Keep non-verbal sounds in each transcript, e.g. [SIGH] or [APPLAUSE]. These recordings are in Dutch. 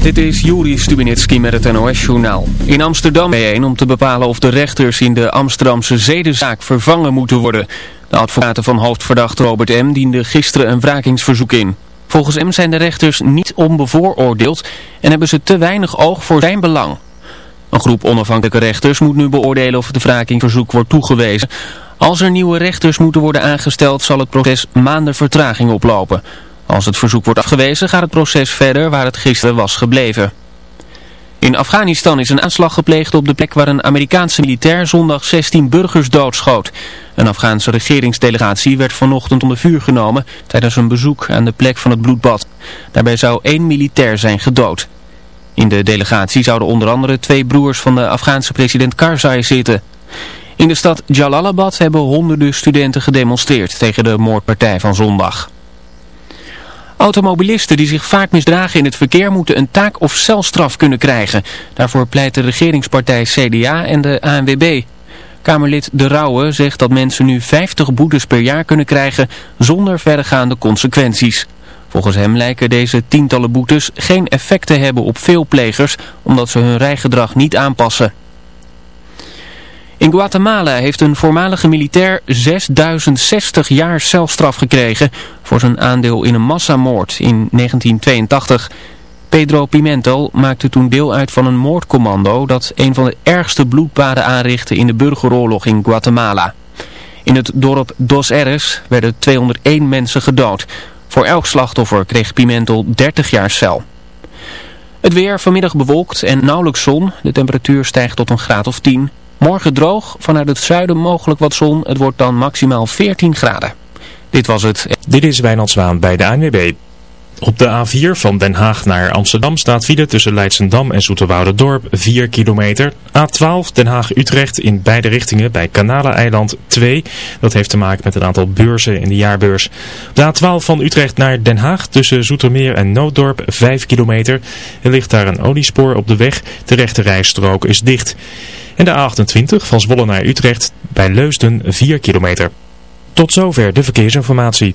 Dit is Juri Stubinitski met het NOS-journaal. In Amsterdam bijeen om te bepalen of de rechters in de Amsterdamse zedenzaak vervangen moeten worden. De advocaten van hoofdverdachte Robert M. dienden gisteren een wrakingsverzoek in. Volgens M. zijn de rechters niet onbevooroordeeld en hebben ze te weinig oog voor zijn belang. Een groep onafhankelijke rechters moet nu beoordelen of het wrakingsverzoek wordt toegewezen. Als er nieuwe rechters moeten worden aangesteld zal het proces maanden vertraging oplopen... Als het verzoek wordt afgewezen gaat het proces verder waar het gisteren was gebleven. In Afghanistan is een aanslag gepleegd op de plek waar een Amerikaanse militair zondag 16 burgers doodschoot. Een Afghaanse regeringsdelegatie werd vanochtend onder vuur genomen tijdens een bezoek aan de plek van het bloedbad. Daarbij zou één militair zijn gedood. In de delegatie zouden onder andere twee broers van de Afghaanse president Karzai zitten. In de stad Jalalabad hebben honderden studenten gedemonstreerd tegen de moordpartij van zondag. Automobilisten die zich vaak misdragen in het verkeer moeten een taak- of celstraf kunnen krijgen. Daarvoor pleit de regeringspartij CDA en de ANWB. Kamerlid De Rauwe zegt dat mensen nu 50 boetes per jaar kunnen krijgen zonder verregaande consequenties. Volgens hem lijken deze tientallen boetes geen effect te hebben op veel plegers omdat ze hun rijgedrag niet aanpassen. In Guatemala heeft een voormalige militair 6060 jaar celstraf gekregen voor zijn aandeel in een massamoord in 1982. Pedro Pimento maakte toen deel uit van een moordcommando dat een van de ergste bloedbaden aanrichtte in de burgeroorlog in Guatemala. In het dorp Dos Eres werden 201 mensen gedood. Voor elk slachtoffer kreeg Pimento 30 jaar cel. Het weer vanmiddag bewolkt en nauwelijks zon. De temperatuur stijgt tot een graad of 10. Morgen droog, vanuit het zuiden mogelijk wat zon. Het wordt dan maximaal 14 graden. Dit was het. Dit is Wijnand Zwaan bij de ANWB. Op de A4 van Den Haag naar Amsterdam staat file tussen Leidsendam en Dorp 4 kilometer. A12 Den Haag-Utrecht in beide richtingen bij Kanaleneiland 2. Dat heeft te maken met een aantal beurzen in de jaarbeurs. De A12 van Utrecht naar Den Haag tussen Zoetermeer en Nooddorp 5 kilometer. Er ligt daar een oliespoor op de weg. De rechte rijstrook is dicht. En de A28 van Zwolle naar Utrecht bij Leusden 4 kilometer. Tot zover de verkeersinformatie.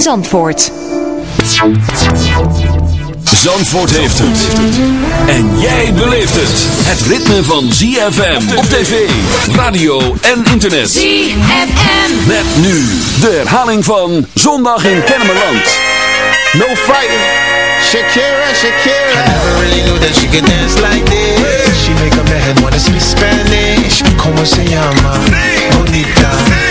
Zandvoort. Zandvoort heeft het. En jij beleeft het. Het ritme van ZFM op tv, radio en internet. ZFM. Met nu de herhaling van Zondag in Kennemerland. No fighting. Shakira, Shakira. I never really knew that she could dance like this. She make a man wanna speak Spanish. Como se llama? Bonita.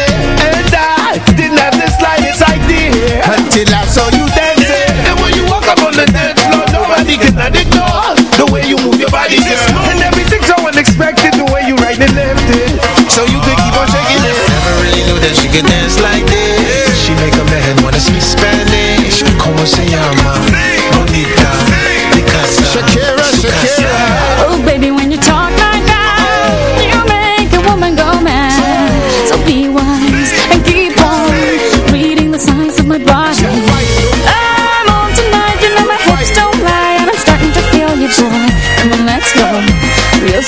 party girl And everything's so unexpected The way you right and left it. So you can keep on shaking it. Never really knew that she could dance like this. She make a man wanna speak Spanish. Como se llama?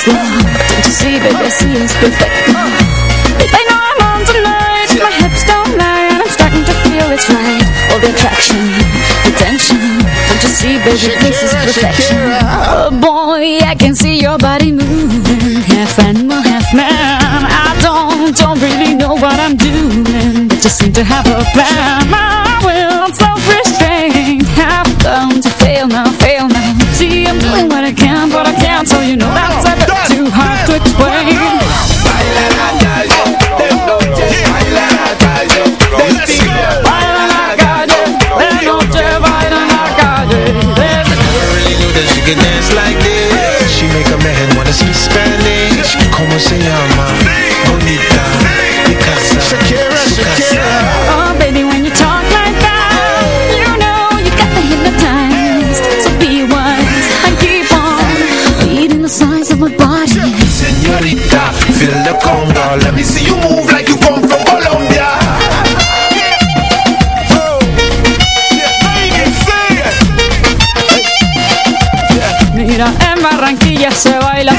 Slow. Don't you see, baby, I see it's perfect. Babe, I know I'm on tonight, my hips don't lie, and I'm starting to feel it's right. All the attraction, the tension. Don't you see, baby, this is perfection. Oh boy, I can see your body moving, half animal, half man. I don't, don't really know what I'm doing, but just seem to have a plan. My will,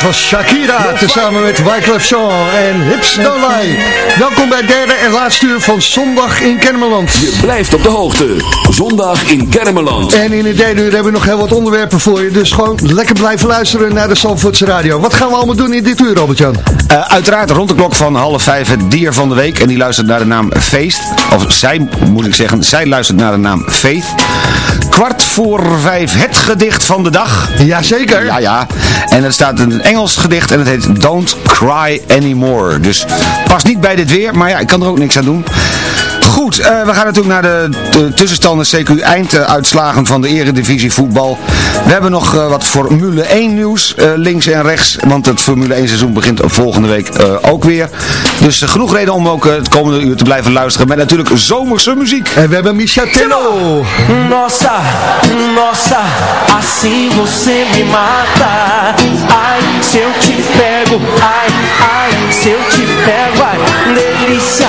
Dat was Shakira, tezamen met Wyclef Jean en Hips Lie. Welkom bij het derde en laatste uur van Zondag in Kennemerland. Je blijft op de hoogte. Zondag in Kennemerland. En in het derde uur hebben we nog heel wat onderwerpen voor je. Dus gewoon lekker blijven luisteren naar de Zandvoortse Radio. Wat gaan we allemaal doen in dit uur, Robert-Jan? Uh, uiteraard rond de klok van half vijf het dier van de week. En die luistert naar de naam Feest. Of zij, moet ik zeggen, zij luistert naar de naam Faith. Kwart voor vijf het gedicht van de dag. Jazeker. Ja, ja. En er staat een Engels gedicht en het heet Don't Cry Anymore. Dus past niet bij dit weer, maar ja, ik kan er ook niks aan doen. Goed, uh, we gaan natuurlijk naar de, de tussenstanden CQ einduitslagen van de eredivisie voetbal. We hebben nog uh, wat Formule 1 nieuws, uh, links en rechts, want het Formule 1 seizoen begint volgende week ook weer. Dus genoeg reden om ook het komende uur te blijven luisteren met natuurlijk zomerse muziek. En we hebben Michel Tello. Nossa, nossa, assim você me mata. Ai, se eu te pego, ai, ai, se eu te pego, ai, delícia,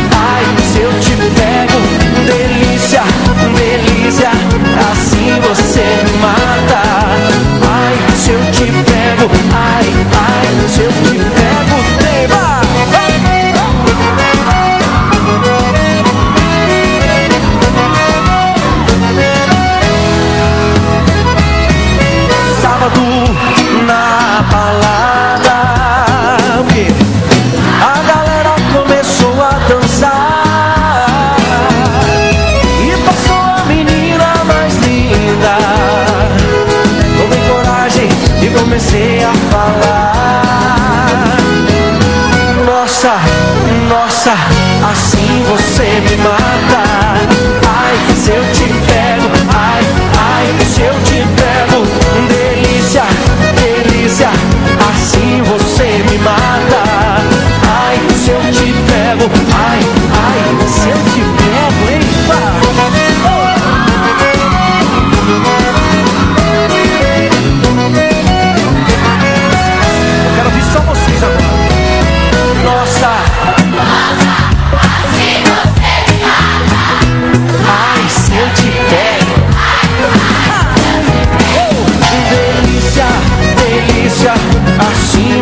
você me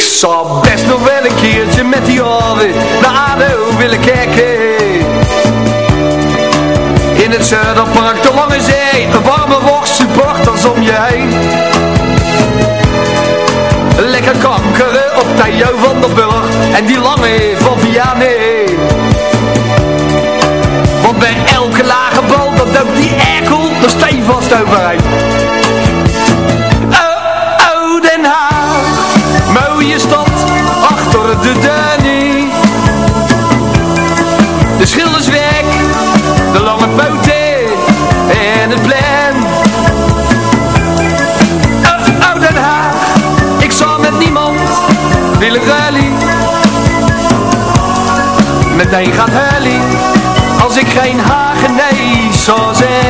Ik zou best nog wel een keertje met die oren naar ADO willen kijken. In het Zuiderpark, de Lange Zee, een warme worst, supporters om je heen. Lekker kankeren op Theo van der Burg en die lange van Vianney. Want bij elke lage bal, dat loopt die erkel er stevast overheen. Mooie stad, achter de Danny. De Schildersweg, de lange poten en het plein. Oh, oh, Den Haag, ik zou met niemand willen rally. Meteen gaat hullie, als ik geen Hagenees zou zijn.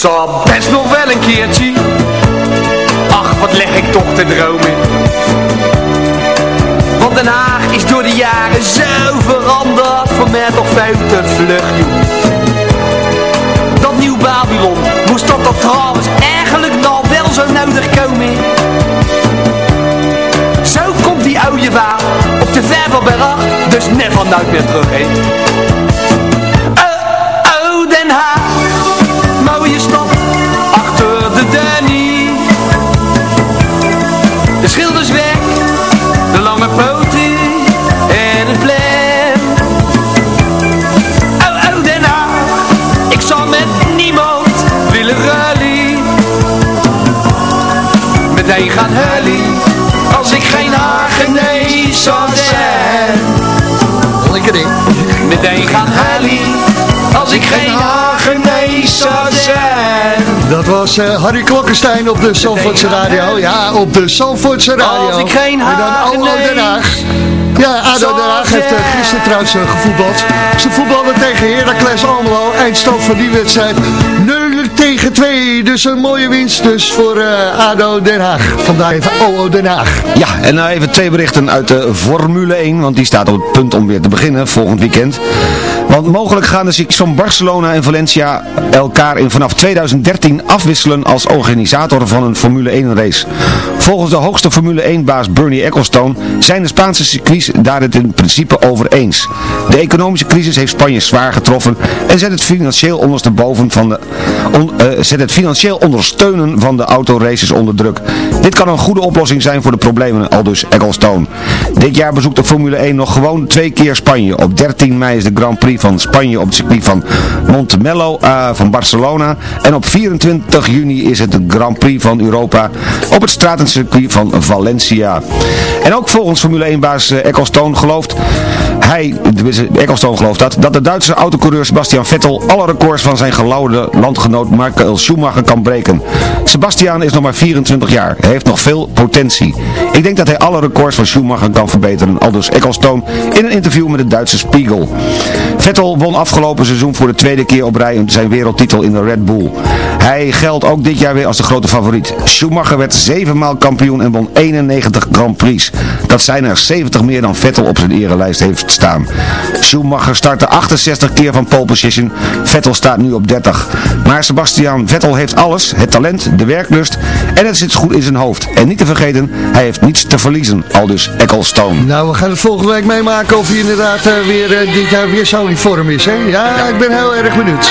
Zou best nog wel een keertje. Ach, wat leg ik toch te dromen Want Den Haag is door de jaren zo veranderd. Voor mij toch veel te vlug, Dat nieuw Babylon Moest dat toch trouwens eigenlijk nog wel zo nodig komen? Zo komt die oude waar Op de Vervelberg Dus never nooit meer terug, hè Meteen gaan hullie, als ik geen Hagenees zou zijn. Lekker ding. Meteen gaan hullie, als ik geen Hagenees zou zijn. Dat was eh, Harry Klokkenstein op de Zandvoortse Radio. Ja, op de Zandvoortse Radio. Als ik geen en dan Den Haag. Ja, ADO Den Haag heeft uh, gisteren trouwens uh, gevoetbald. Ze voetbalden tegen Heracles Almelo. Eindstand van die wedstrijd 0 tegen 2. Dus een mooie winst dus voor uh, ADO Den Haag. Vandaar even OO Den Haag. Ja, en nou even twee berichten uit de Formule 1, want die staat op het punt om weer te beginnen volgend weekend. Want mogelijk gaan de van Barcelona en Valencia elkaar in vanaf 2013 afwisselen als organisator van een Formule 1 race. Volgens de hoogste Formule 1 baas Bernie Ecclestone zijn de Spaanse circuits daar het in principe over eens. De economische crisis heeft Spanje zwaar getroffen en zet het financieel ondersteboven van de, on, eh, zet het financieel ondersteunen van de autoraces onder druk. Dit kan een goede oplossing zijn voor de problemen, aldus Ecclestone. Dit jaar bezoekt de Formule 1 nog gewoon twee keer Spanje. Op 13 mei is de Grand Prix van Spanje op het circuit van Montemelo uh, van Barcelona. En op 24 juni is het de Grand Prix van Europa op het stratencircuit van Valencia. En ook volgens Formule 1 baas uh, Ecclestone gelooft hij, Ecclestone gelooft dat, dat de Duitse autocoureur Sebastian Vettel alle records van zijn gelauwde landgenoot Michael Schumacher kan breken. Sebastian is nog maar 24 jaar. Hij heeft nog veel potentie. Ik denk dat hij alle records van Schumacher kan verbeteren. Aldus Ecclestone in een interview met de Duitse Spiegel. Vettel won afgelopen seizoen voor de tweede keer op rij zijn wereldtitel in de Red Bull. Hij geldt ook dit jaar weer als de grote favoriet. Schumacher werd zevenmaal kampioen en won 91 Grand Prix. Dat zijn er 70 meer dan Vettel op zijn erelijst heeft staan. Schumacher startte 68 keer van pole position. Vettel staat nu op 30. Maar Sebastian Vettel heeft alles. Het talent, de werklust en het zit goed in zijn hoofd. En niet te vergeten, hij heeft niets te verliezen. Al dus Ecclestone. Nou, we gaan het volgende week meemaken of hij inderdaad uh, weer uh, dit jaar weer zo in vorm is. Hè? Ja, ik ben heel erg benieuwd.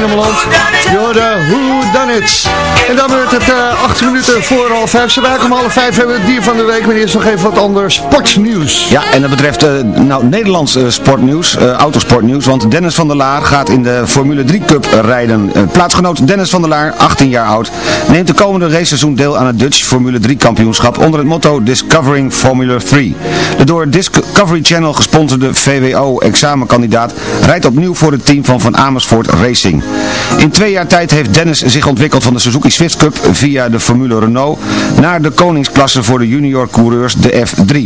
Kennemerland. Jorden, who done it? En dan wordt het uh, acht minuten voor half vijf. Ze om half vijf hebben we het dier van de week. Eerst nog even wat anders sportnieuws. Ja, en dat betreft uh, nou, Nederlands uh, sportnieuws, autosportnieuws. Want Dennis van der Laar gaat in de Formule 3 Cup rijden. plaatsgenoot Dennis van der Laar, 18 jaar oud, neemt de komende raceseizoen deel aan het Dutch Formule 3 kampioenschap onder het motto Discovering Formula 3. De door Discovery Channel gesponsorde VWO-examenkandidaat rijdt opnieuw voor het team van Van Amersfoort Racing. In twee jaar tijd heeft Dennis zich ontwikkeld van de Suzuki Swift Cup via de Formule Renault naar de koningsklasse voor de junior coureurs, de F3.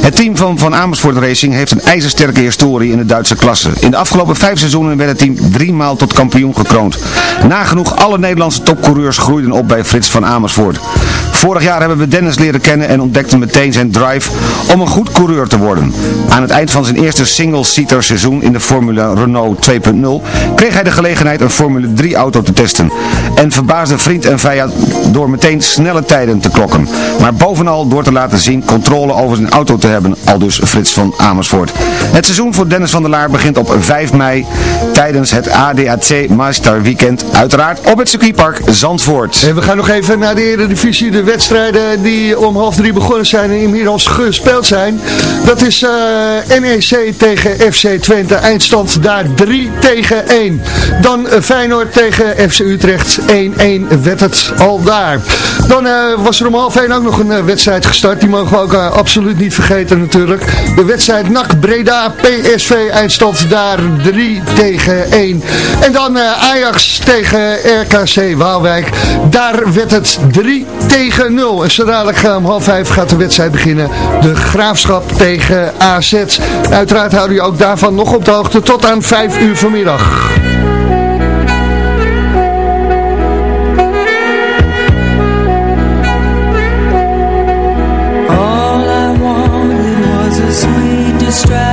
Het team van Van Amersfoort Racing heeft een ijzersterke historie in de Duitse klasse. In de afgelopen vijf seizoenen werd het team drie maal tot kampioen gekroond. Nagenoeg alle Nederlandse topcoureurs groeiden op bij Frits van Amersfoort. Vorig jaar hebben we Dennis leren kennen en ontdekten meteen zijn drive om een goed coureur te worden. Aan het eind van zijn eerste single-seater seizoen in de Formule Renault 2.0 kreeg hij de gelegenheid een Formule 3 auto te testen. En verbaasde vriend en vijand door meteen snelle tijden te klokken. Maar bovenal door te laten zien controle over zijn auto te hebben, al dus Frits van Amersfoort. Het seizoen voor Dennis van der Laar begint op 5 mei tijdens het ADAC Master Weekend. Uiteraard op het circuitpark Zandvoort. En we gaan nog even naar de Eredivisie, de wedstrijden die om half drie begonnen zijn en inmiddels gespeeld zijn. Dat is uh, eh, NEC tegen FC Twente, eindstand daar 3 tegen 1. Dan uh, Feyenoord tegen FC Utrecht, 1-1 werd het al daar. Dan uh, was er om half 1 ook nog een wedstrijd gestart, die mogen we ook absoluut niet vergeten natuurlijk. De wedstrijd NAC Breda PSV, eindstand daar 3 tegen 1. En dan Ajax tegen RKC Waalwijk, daar werd het 3 tegen 0. En zo eh, om half vijf gaat de wedstrijd beginnen. De Graafschap tegen AZ. Uiteraard houden je ook daarvan nog op de hoogte tot aan 5 uur vanmiddag. All I wanted was a sweet distress.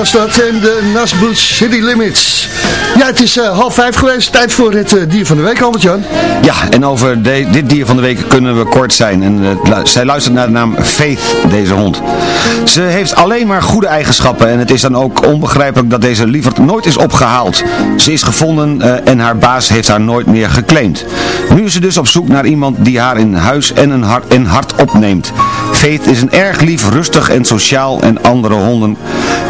Was dat en de Nasbrook City Limits. Ja, het is eh, half vijf geweest. Tijd voor het eh, dier van de week, Albert-Jan. Ja, en over de- dit dier van de week kunnen we kort zijn. En, eh, zij luistert naar de naam Faith, deze hond. Ze heeft alleen maar goede eigenschappen en het is dan ook onbegrijpelijk dat deze lieverd nooit is opgehaald. Ze is gevonden en haar baas heeft haar nooit meer geclaimd. Nu is ze dus op zoek naar iemand die haar in huis en een hart, en hart opneemt. Faith is een erg lief, rustig en sociaal en andere honden.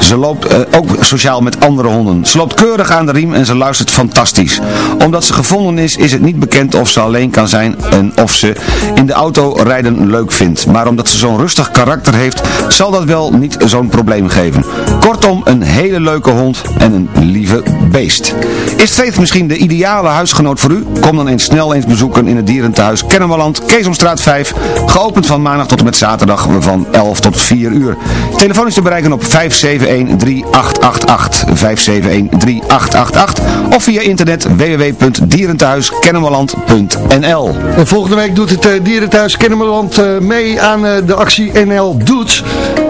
Ze loopt eh, ook sociaal met andere honden. Ze loopt keurig aan de riem en ze luistert fantastisch. Omdat ze gevonden is, is het niet bekend of ze alleen kan zijn en of ze in de auto rijden leuk vindt. Maar omdat ze zo'n rustig karakter heeft, zal dat wel niet zo'n probleem geven. Kortom, een hele leuke hond en een lieve beest. Is Faith misschien de ideale huisgenoot voor u? Kom dan eens snel eens bezoeken in het dierentehuis Kennemerland, Keesomstraat 5. Geopend van maandag tot en met zaterdag van 11 tot 4 uur. Telefoon is te bereiken op 571-3888. 571-3888. Of via internet www.dierentehuiskennemerland.nl En volgende week doet het eh, Dierenthuis Kennemerland eh, mee aan eh, de actie NL Doet.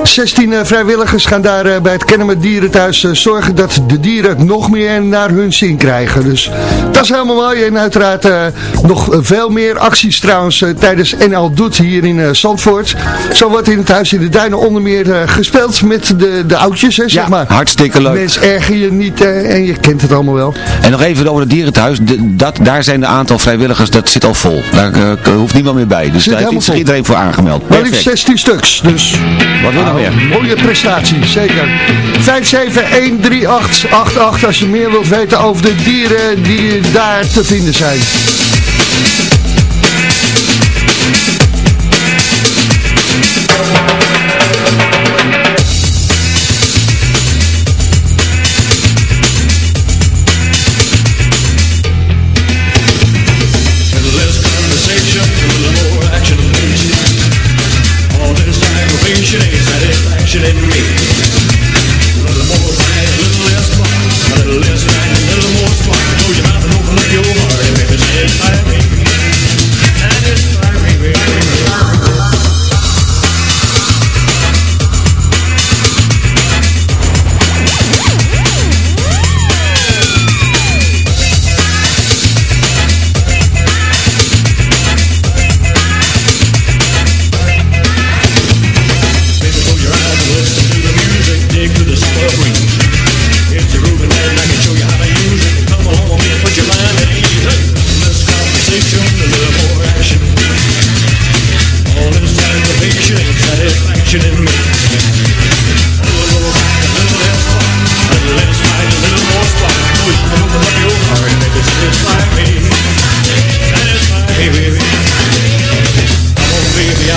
16 eh, vrijwilligers gaan daar bij het Kennemer Dierenthuis zorgen dat de dieren nog meer naar hun zin krijgen. Dus dat is helemaal mooi. En uiteraard eh, nog veel meer acties trouwens eh, tijdens NL Doet hier in eh, Zandvoort. Zo wordt in het Huis in de Duinen onder meer gespeeld met de, de oudjes, hè, zeg maar. Hartstikke leuk. Mens erger je niet en je kent het allemaal wel. En nog even over het dierentehuis. De, dat, daar zijn de aantal vrijwilligers, dat zit al vol. Daar hoeft niemand meer bij. Dus Zit daar heeft iedereen voor aangemeld. Maar liefst Perfect. 16 stuks, dus... Wat wil je nog meer? Mooie prestatie, zeker. 5713888 als je meer wilt weten over de dieren die daar te vinden zijn.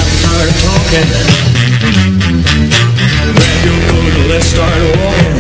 start talking. Grab your food, let's start walking.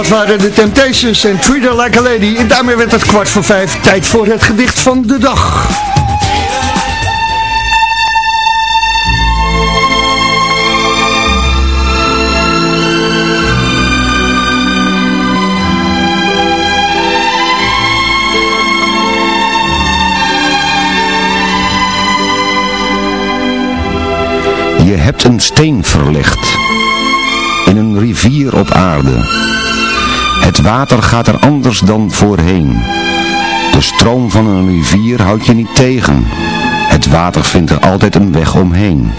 Dat waren de Temptations en Treat Like a Lady. En daarmee werd het kwart voor vijf. Tijd voor het gedicht van de dag. Je hebt een steen verlegd in een rivier op aarde. Het water gaat er anders dan voorheen. De stroom van een rivier houdt je niet tegen. Het water vindt er altijd een weg omheen.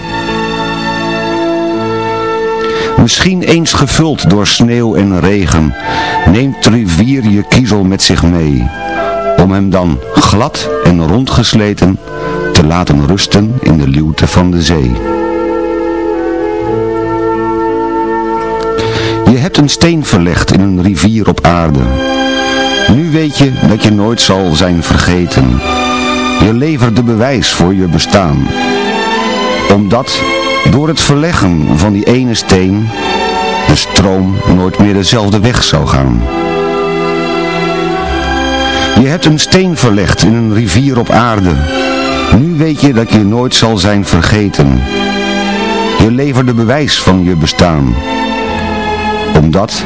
Misschien eens gevuld door sneeuw en regen, neemt de rivier je kiezel met zich mee, om hem dan glad en rondgesleten te laten rusten in de luwte van de zee. Je hebt een steen verlegd in een rivier op aarde. Nu weet je dat je nooit zal zijn vergeten. Je levert de bewijs voor je bestaan. Omdat door het verleggen van die ene steen de stroom nooit meer dezelfde weg zou gaan. Je hebt een steen verlegd in een rivier op aarde. Nu weet je dat je nooit zal zijn vergeten. Je levert de bewijs van je bestaan omdat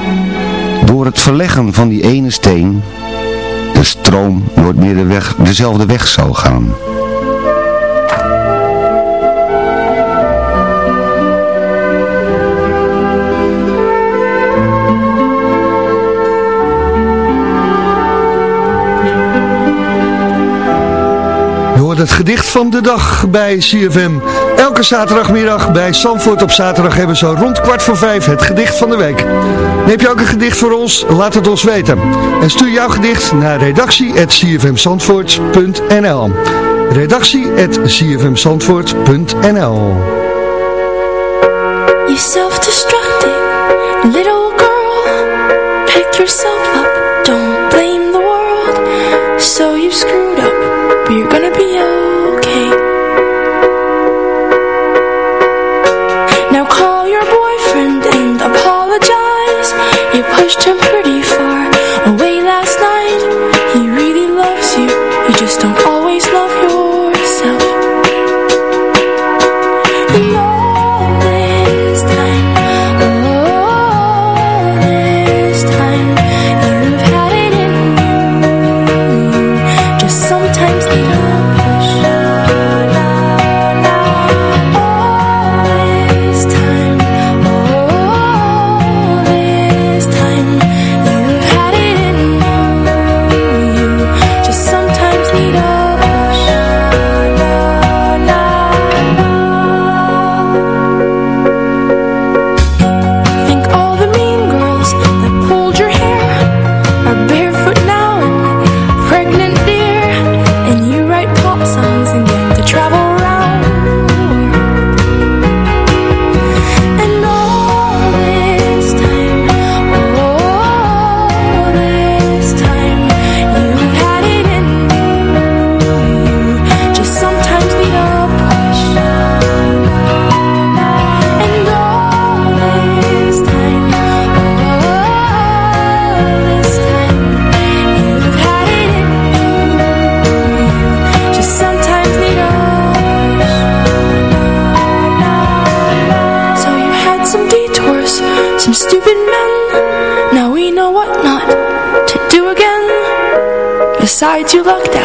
door het verleggen van die ene steen de stroom nooit meer de weg, dezelfde weg zou gaan. Hoort het gedicht van de dag bij CFM. Elke zaterdagmiddag bij Zandvoort op zaterdag hebben ze rond kwart voor vijf het gedicht van de week. Heb je ook een gedicht voor ons? Laat het ons weten. En stuur jouw gedicht naar redactie.cfmzandvoort.nl redactie.cfmzandvoort.nl You self-destructing little girl Pick yourself up, don't blame the world So you screwed up, you're gonna be okay you locked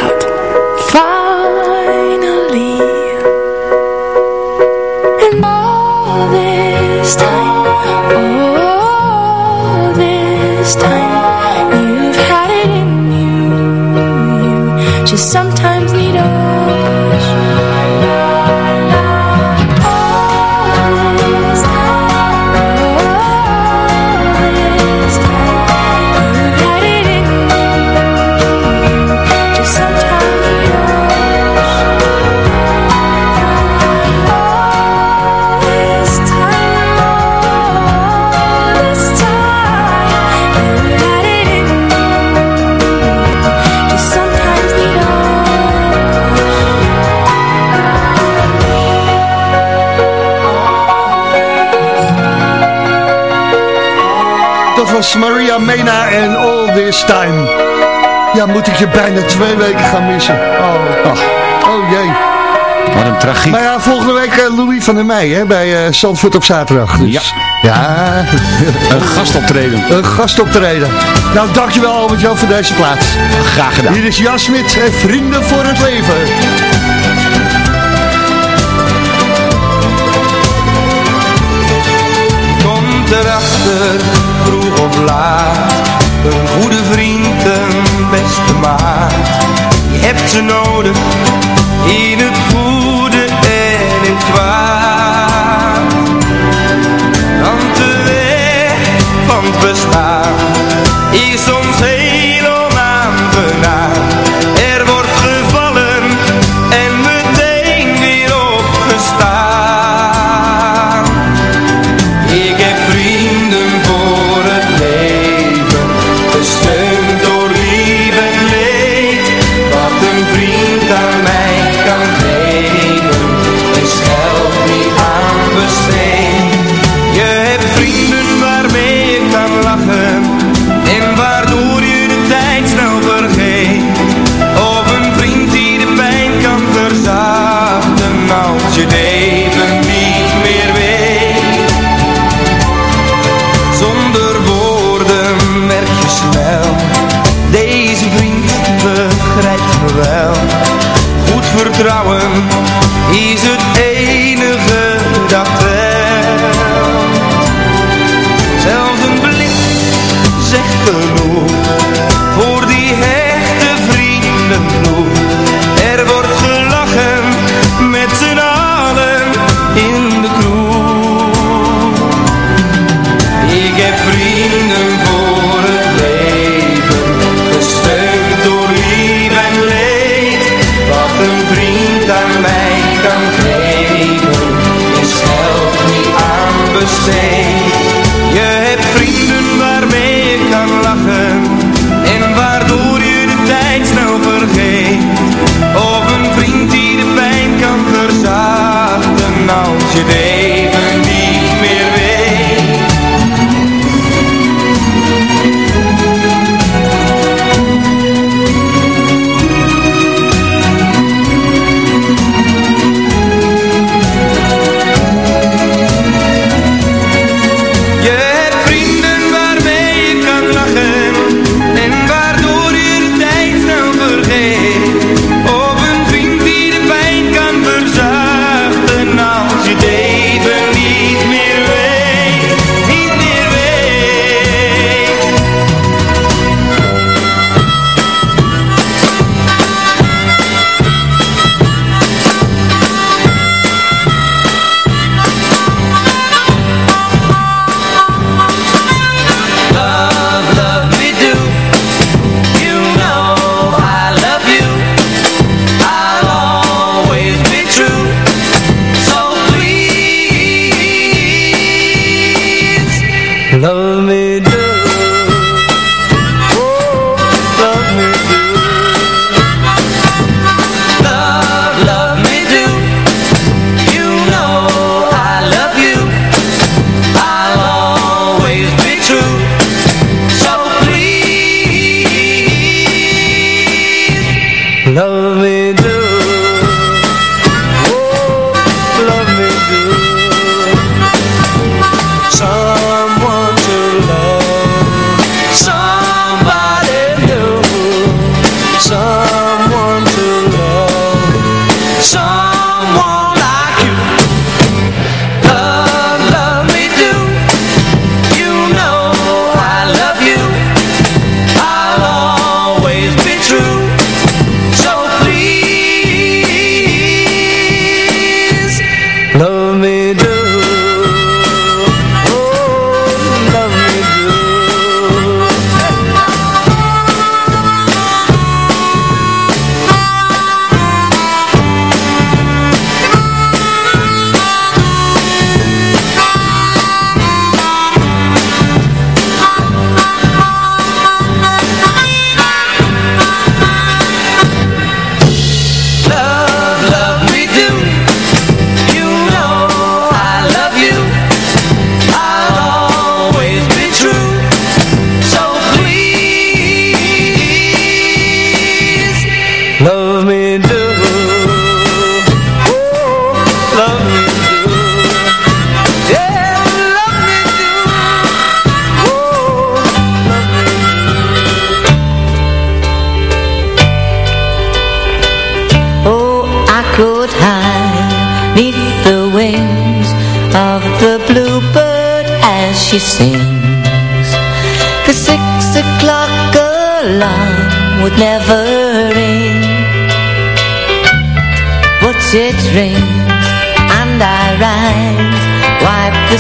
Maria Mena en All This Time. Ja, moet ik je bijna twee weken gaan missen. Oh, Ach. oh jee. Wat een tragiek. Maar ja, volgende week eh, Louis van der Meij hè, bij uh, op zaterdag. Dus, ja. ja. [LAUGHS] een gastoptreden. Een gastoptreden. Nou, dankjewel Albert-Jan voor deze plaats. Graag gedaan. Hier is Jasmit en Vrienden voor het Leven. erachter laat Een goede vriend, een beste maat. Je hebt ze nodig in het goede en in het kwaad. Dan te weg van het bestaan kan krijgen is dus geld niet aan besteed.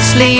Sleep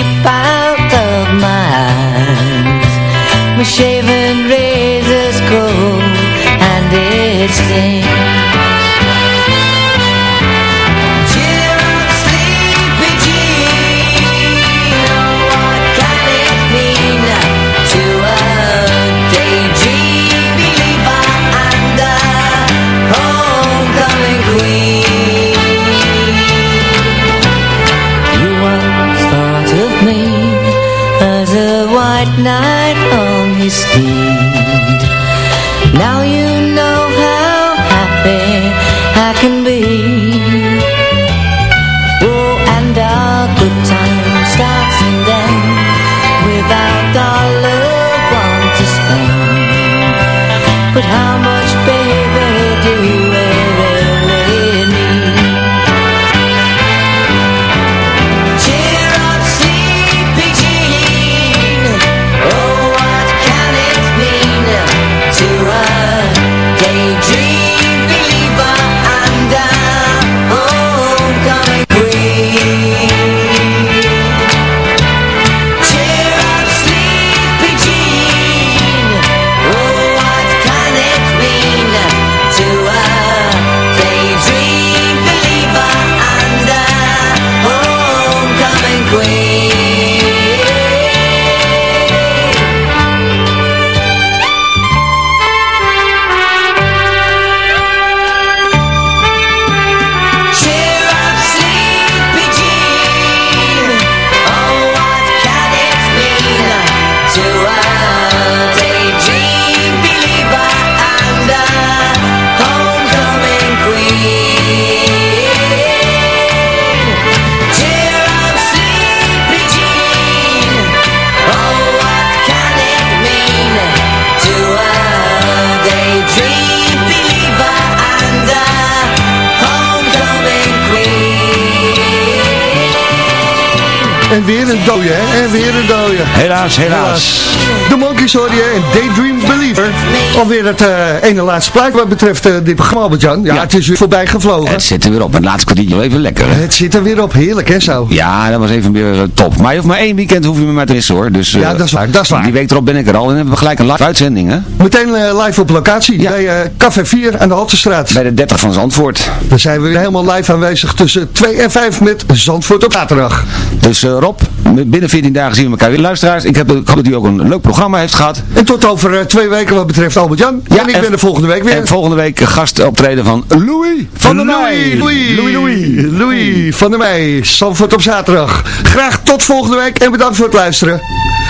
dode, hè? En weer een dode. Helaas, helaas. De Monkeys hoor je en Daydream Believer. Alweer het eh, ene laatste plaat wat betreft eh, dit programma, Albert-Jan. Ja, het is weer voorbij gevlogen. Het zit er weer op. Het laatste kwartiertje wel even lekker. hè? Het zit er weer op. Heerlijk, hè, zo? Ja, dat was even weer eh, top. Maar je hoeft maar één weekend hoef je me maar te missen hoor. Dus, Ja, dat is waar, dat is waar. Die week erop ben ik er al. En hebben we gelijk een live uitzending hè. Meteen live op locatie bij Café 4 aan de Haltestraat. Bij de 30 van Zandvoort. Dan zijn we weer helemaal live aanwezig tussen 2 en 5 met Zandvoort op zaterdag. Dus Rob, binnen 14 dagen zien we elkaar weer. Luisteraars, ik, heb, ik dat u ook een leuk programma heeft gehad. En tot over eh, twee weken wat betreft Albert-Jan. en ik ben er volgende week weer. En volgende week gastoptreden van Louis van der Meij. Louis, Louis, Louis, Louis van der Meij. Zandvoort op zaterdag. Graag tot volgende week en bedankt voor het luisteren.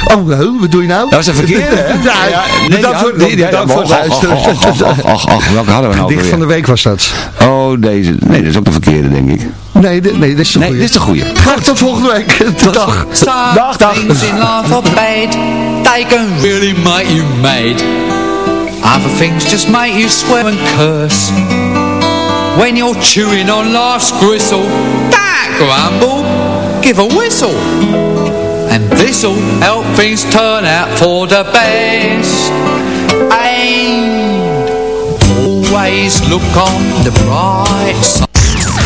Oh, huh, wat doe je nou? Dat was een verkeerde, hè? [LAUGHS] ja, Ja, nee, bedankt ja, voor, ja, bedankt voor het luisteren. och, och, och, och, welke hadden we nou Dicht van de week was dat. Oh, deze. Nee, dat is ook de verkeerde, denk ik. Nee, dit, nee, dit is de Nee, goeie. dit is de goeie. Graag tot volgende week. Dag. Some Dag, dag. things in life are bad They can really make you mad Other things just make you swear and curse. When you're chewing on life's gristle That grumble, give a whistle. And this'll help things turn out for the best. And always look on the bright side